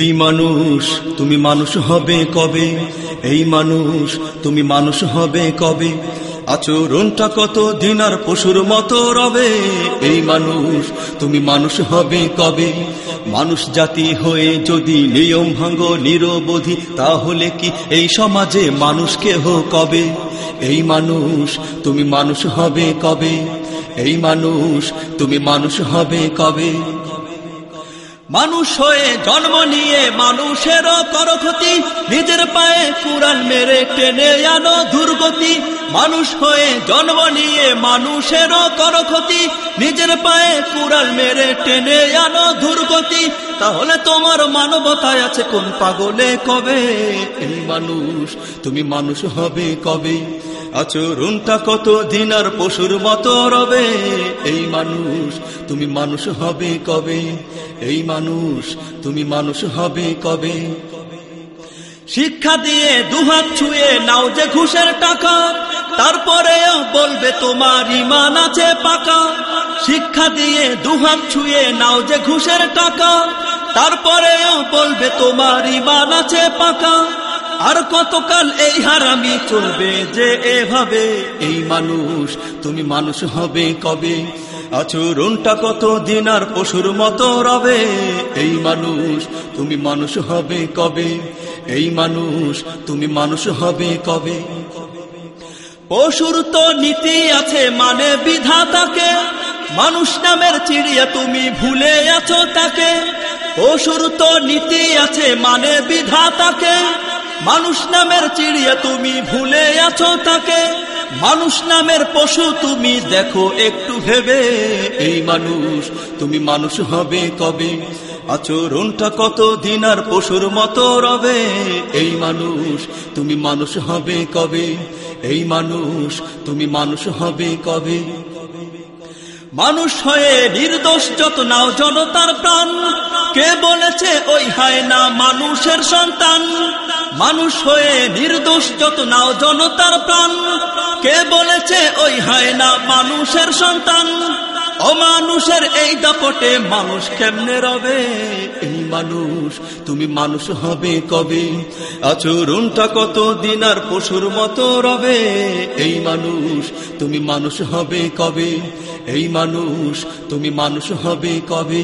এই মানুষ, তুমি মানুষ হবে কবে? এই মানুষ, তুমি মানুষ হবে কবে? আচরণটা কত দিন আর পশুর মতো রবে? এই মানুষ, তুমি মানুষ হবে কবে? মানুষ জাতি হয়ে যদি নিয়ম ভাঙ্গ নিরবধি, তাহলে কি এই সমাজে মানুষ কেহ কবে? এই মানুষ, তুমি মানুষ হবে কবে? এই মানুষ, তুমি মানুষ হবে কবে? মানুষ হয়ে জন্ম নিয়ে মানুষেরও করো ক্ষতি নিজের পায়ে কুড়াল মেরে টেনে আনো দুর্গতি। মানুষ হয়ে জন্ম নিয়ে মানুষেরও করো ক্ষতি নিজের পায়ে কুড়াল মেরে টেনে আনো দুর্গতি। তাহলে তোমার মানবতায় আছে কোন পাগলে কবে? এই মানুষ, তুমি মানুষ হবে কবে? আচরণটা কত দিন আর পশুর মতো রবে? এই মানুষ, তুমি মানুষ হবে কবে? এই মানুষ, তুমি মানুষ হবে কবে? শিক্ষা দিয়ে দুহাত ছুঁয়ে নাও যে ঘুষের টাকা, তারপরেও বলবে তোমার ইমান আছে পাকা। শিক্ষা দিয়ে দুহাত ছুঁয়ে নাও যে ঘুষের টাকা, তারপরেও বলবে তোমার ইমান আছে পাকা। আর কতকাল এই হারামি চলবে যে এভাবে? এই মানুষ, তুমি মানুষ হবে কবে? আচরণটা কত দিন আর পশুর মতো রবে? এই মানুষ, তুমি মানুষ হবে কবে? এই মানুষ, তুমি মানুষ হবে কবে? পশুর তো নীতি আছে মানে বিধাতাকে। মানুষ নামের চিড়িয়া তুমি ভুলে আছো তাকে। পশুর তো নীতি আছে মানে বিধাতাকে। মানুষ নামের চিড়িয়া তুমি ভুলে আছো তাকে। মানুষ নামের পশু তুমি দেখো একটু ভেবে। এই মানুষ, তুমি মানুষ হবে কবে? আচরণটা কত দিন আর পশুর মতো রবে? এই মানুষ, তুমি মানুষ হবে কবে? এই মানুষ, তুমি মানুষ হবে কবে? মানুষ হয়ে নির্দোষ যত নাও জনতার প্রাণ। কে বলেছে ওই হায় না মানুষের সন্তান? মানুষ হয়ে নির্দোষ যত নাও জনতার প্রাণ। কে বলেছে ওই হায় না মানুষের সন্তান? অমানুষের এই দাপটে মানুষ কেমনে রবে? এই মানুষ, তুমি মানুষ হবে কবে? আচরণটা কত দিন আর পশুর মতো রবে? এই মানুষ, তুমি মানুষ হবে কবে? এই মানুষ, তুমি মানুষ হবে কবে?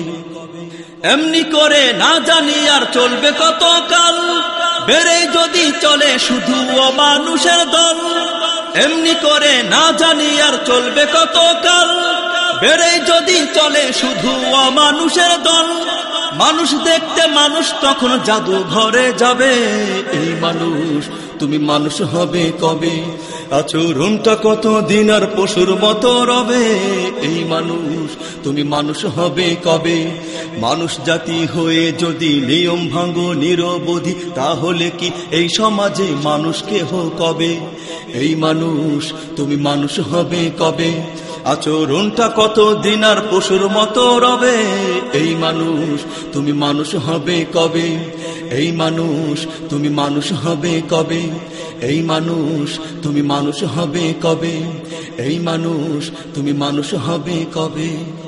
এমনি করে না জানি আর চলবে কত কাল বেড়ে যদি চলে শুধু অমানুষের দল, এমনি করে না জানি আর চলবে কত কাল বেড়ে যদি চলে শুধু অমানুষের দল, মানুষ দেখতে মানুষ তখন জাদু ঘরে যাবে। এই মানুষ, তুমি মানুষ হবে কবে? আচরণটা কত দিন আর পশুর মতো রবে? এই মানুষ, তুমি মানুষ হবে কবে? মানুষ জাতি হয়ে যদি নিয়ম ভাঙ্গ নিরবধি, তাহলে কি এই সমাজে মানুষ কেহ কবে? এই মানুষ, তুমি মানুষ হবে কবে? আচরণটা কত দিন আর পশুর মতো রবে? এই মানুষ তুমি মানুষ হবে কবে? এই মানুষ তুমি মানুষ হবে কবে? এই মানুষ তুমি মানুষ হবে কবে? এই মানুষ তুমি মানুষ হবে কবে?